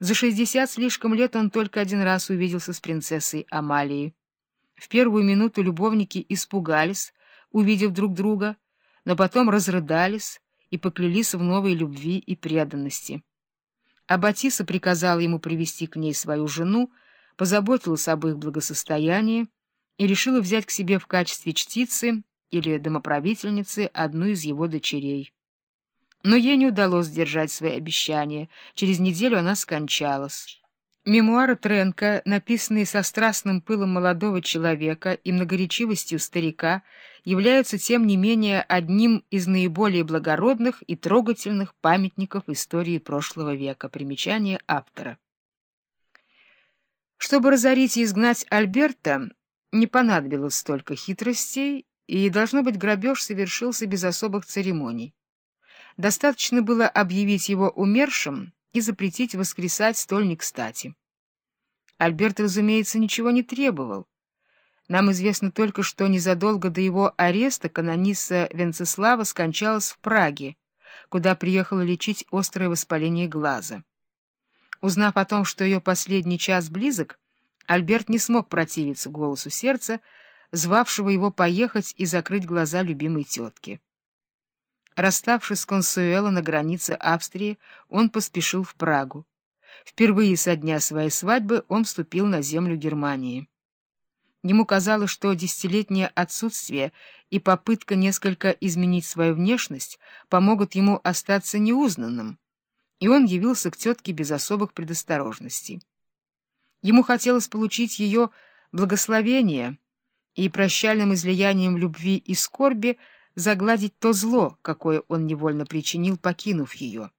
За шестьдесят слишком лет он только один раз увиделся с принцессой Амалией. В первую минуту любовники испугались, увидев друг друга, но потом разрыдались и поклялись в новой любви и преданности. Аббатиса приказала ему привести к ней свою жену, позаботилась об их благосостоянии и решила взять к себе в качестве чтицы или домоправительницы одну из его дочерей. Но ей не удалось сдержать свои обещания. Через неделю она скончалась. Мемуары Тренка, написанные со страстным пылом молодого человека и многоречивостью старика, являются, тем не менее, одним из наиболее благородных и трогательных памятников истории прошлого века. Примечание автора. Чтобы разорить и изгнать Альберта, не понадобилось столько хитростей, и, должно быть, грабеж совершился без особых церемоний. Достаточно было объявить его умершим и запретить воскресать столь не кстати. Альберт, разумеется, ничего не требовал. Нам известно только, что незадолго до его ареста канониса Венцеслава скончалась в Праге, куда приехала лечить острое воспаление глаза. Узнав о том, что ее последний час близок, Альберт не смог противиться голосу сердца, звавшего его поехать и закрыть глаза любимой тетки. Расставшись с Консуэло на границе Австрии, он поспешил в Прагу. Впервые со дня своей свадьбы он вступил на землю Германии. Ему казалось, что десятилетнее отсутствие и попытка несколько изменить свою внешность помогут ему остаться неузнанным, и он явился к тетке без особых предосторожностей. Ему хотелось получить ее благословение и прощальным излиянием любви и скорби загладить то зло, какое он невольно причинил, покинув ее.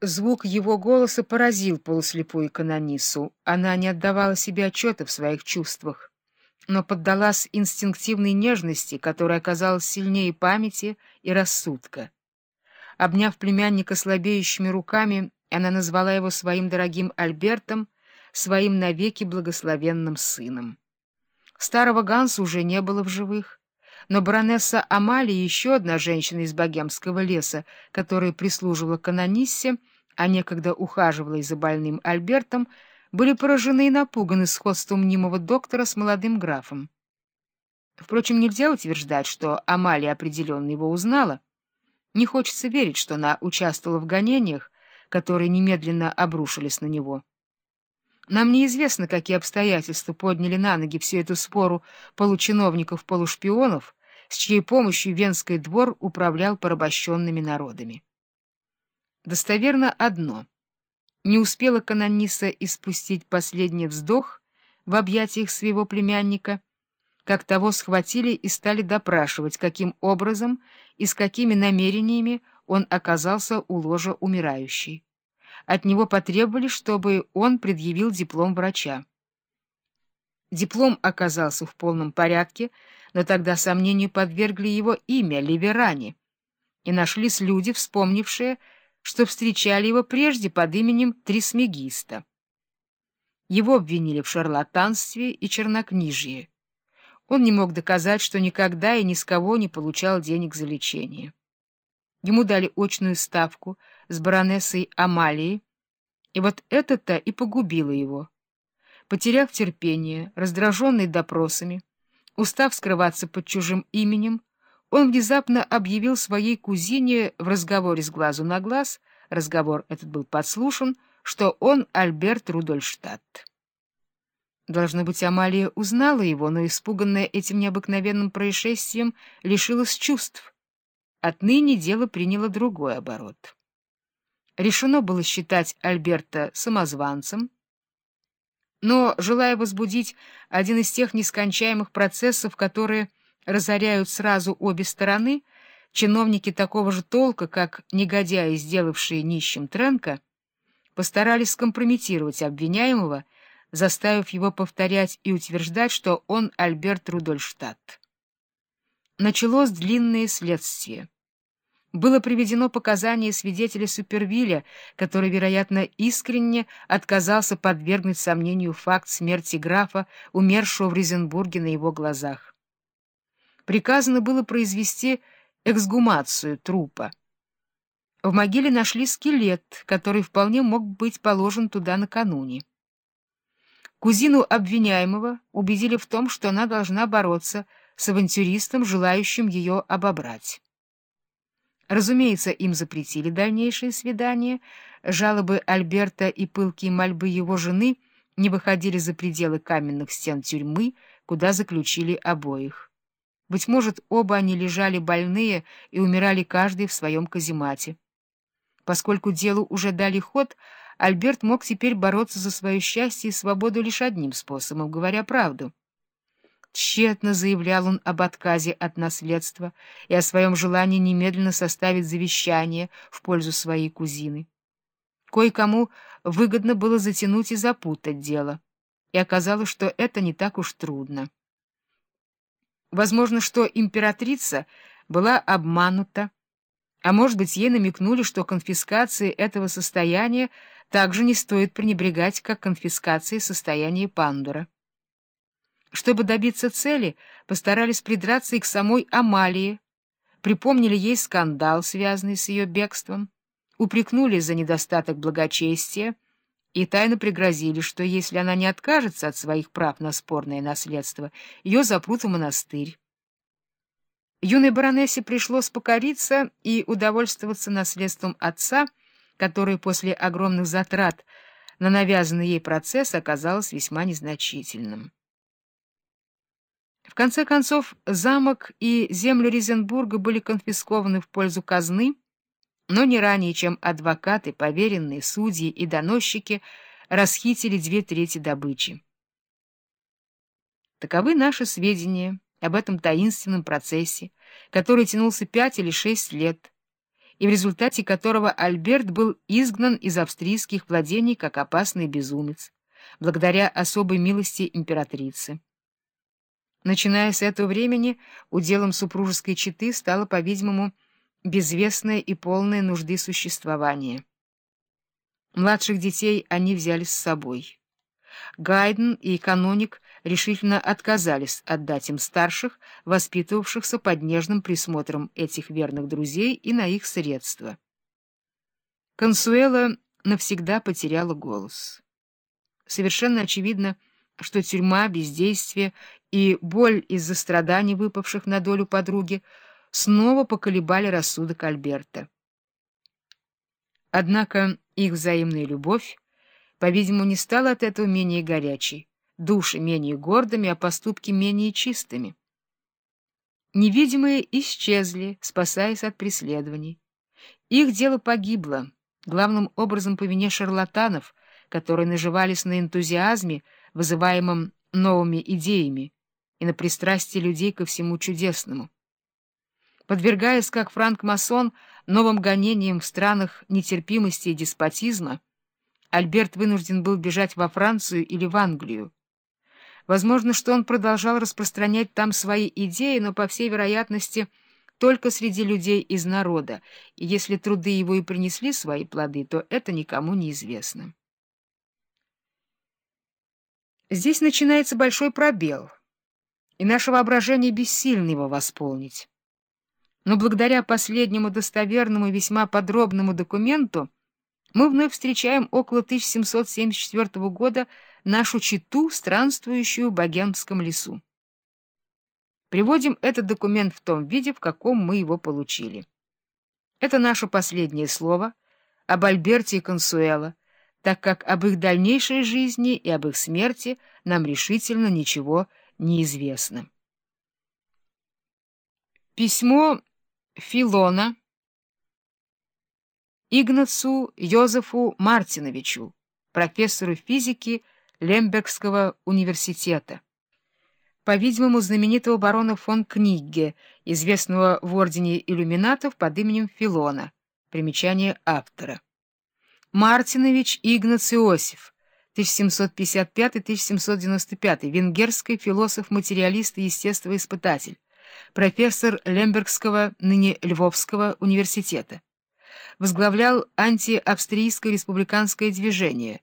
Звук его голоса поразил полуслепую канонису. Она не отдавала себе отчета в своих чувствах, но поддалась инстинктивной нежности, которая оказалась сильнее памяти и рассудка. Обняв племянника слабеющими руками, она назвала его своим дорогим Альбертом, своим навеки благословенным сыном. Старого Ганса уже не было в живых, но баронесса Амалия, еще одна женщина из богемского леса, которая прислуживала канониссе, а некогда ухаживала и за больным Альбертом, были поражены и напуганы сходством мнимого доктора с молодым графом. Впрочем, нельзя утверждать, что Амалия определенно его узнала. Не хочется верить, что она участвовала в гонениях, которые немедленно обрушились на него. Нам неизвестно, какие обстоятельства подняли на ноги всю эту спору получиновников-полушпионов, с чьей помощью Венский двор управлял порабощенными народами. Достоверно одно. Не успела канониса испустить последний вздох в объятиях своего племянника, как того схватили и стали допрашивать, каким образом и с какими намерениями он оказался у ложа умирающей от него потребовали, чтобы он предъявил диплом врача. Диплом оказался в полном порядке, но тогда сомнению подвергли его имя Ливерани, и нашлись люди, вспомнившие, что встречали его прежде под именем Трисмегиста. Его обвинили в шарлатанстве и чернокнижье. Он не мог доказать, что никогда и ни с кого не получал денег за лечение. Ему дали очную ставку с баронессой Амалией, и вот это-то и погубило его. Потеряв терпение, раздраженный допросами, устав скрываться под чужим именем, он внезапно объявил своей кузине в разговоре с глазу на глаз, разговор этот был подслушан, что он Альберт Рудольштадт. Должно быть, Амалия узнала его, но, испуганная этим необыкновенным происшествием, лишилась чувств. Отныне дело приняло другой оборот. Решено было считать Альберта самозванцем, но, желая возбудить один из тех нескончаемых процессов, которые разоряют сразу обе стороны, чиновники такого же толка, как негодяи, сделавшие нищим Тренка, постарались скомпрометировать обвиняемого, заставив его повторять и утверждать, что он Альберт Рудольштадт. Началось длинное следствие было приведено показание свидетеля Супервилля, который, вероятно, искренне отказался подвергнуть сомнению факт смерти графа, умершего в Ризенбурге на его глазах. Приказано было произвести эксгумацию трупа. В могиле нашли скелет, который вполне мог быть положен туда накануне. Кузину обвиняемого убедили в том, что она должна бороться с авантюристом, желающим ее обобрать. Разумеется, им запретили дальнейшие свидания, жалобы Альберта и пылкие мольбы его жены не выходили за пределы каменных стен тюрьмы, куда заключили обоих. Быть может, оба они лежали больные и умирали каждый в своем каземате. Поскольку делу уже дали ход, Альберт мог теперь бороться за свое счастье и свободу лишь одним способом, говоря правду. Тщетно заявлял он об отказе от наследства и о своем желании немедленно составить завещание в пользу своей кузины. Кое-кому выгодно было затянуть и запутать дело, и оказалось, что это не так уж трудно. Возможно, что императрица была обманута, а может быть, ей намекнули, что конфискации этого состояния также не стоит пренебрегать, как конфискации состояния Пандура. Чтобы добиться цели, постарались придраться и к самой Амалии, припомнили ей скандал, связанный с ее бегством, упрекнули за недостаток благочестия и тайно пригрозили, что если она не откажется от своих прав на спорное наследство, ее запрут в монастырь. Юной баронессе пришлось покориться и удовольствоваться наследством отца, которое после огромных затрат на навязанный ей процесс оказалось весьма незначительным. В конце концов, замок и землю Ризенбурга были конфискованы в пользу казны, но не ранее, чем адвокаты, поверенные, судьи и доносчики расхитили две трети добычи. Таковы наши сведения об этом таинственном процессе, который тянулся пять или шесть лет, и в результате которого Альберт был изгнан из австрийских владений как опасный безумец, благодаря особой милости императрицы. Начиная с этого времени, уделом супружеской четы стало, по-видимому, безвестное и полное нужды существования. Младших детей они взяли с собой. Гайден и каноник решительно отказались отдать им старших, воспитывавшихся под нежным присмотром этих верных друзей и на их средства. Консуэла навсегда потеряла голос. Совершенно очевидно, что тюрьма, бездействие и боль из-за страданий, выпавших на долю подруги, снова поколебали рассудок Альберта. Однако их взаимная любовь, по-видимому, не стала от этого менее горячей, души менее гордыми, а поступки менее чистыми. Невидимые исчезли, спасаясь от преследований. Их дело погибло, главным образом по вине шарлатанов, которые наживались на энтузиазме, вызываемом новыми идеями, и на пристрастии людей ко всему чудесному. Подвергаясь, как франк-масон, новым гонениям в странах нетерпимости и деспотизма, Альберт вынужден был бежать во Францию или в Англию. Возможно, что он продолжал распространять там свои идеи, но, по всей вероятности, только среди людей из народа, и если труды его и принесли свои плоды, то это никому не известно. Здесь начинается большой пробел, и наше воображение бессильно его восполнить. Но благодаря последнему достоверному и весьма подробному документу мы вновь встречаем около 1774 года нашу читу, странствующую в Богемском лесу. Приводим этот документ в том виде, в каком мы его получили. Это наше последнее слово об Альберте и Консуэло, так как об их дальнейшей жизни и об их смерти нам решительно ничего не известно. Письмо Филона Игнацу Йозефу Мартиновичу, профессору физики Лембергского университета. По-видимому, знаменитого барона фон Книгге, известного в Ордене иллюминатов под именем Филона. Примечание автора. Мартинович Игнац Иосиф, 1755-1795, венгерский философ-материалист и естествоиспытатель профессор Лембергского, ныне Львовского университета. Возглавлял антиавстрийское республиканское движение.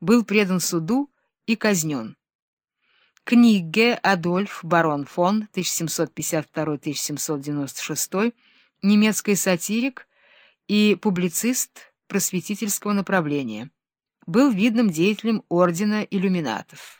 Был предан суду и казнен. Книге Адольф барон фон 1752-1796, немецкий сатирик и публицист просветительского направления. Был видным деятелем ордена иллюминатов.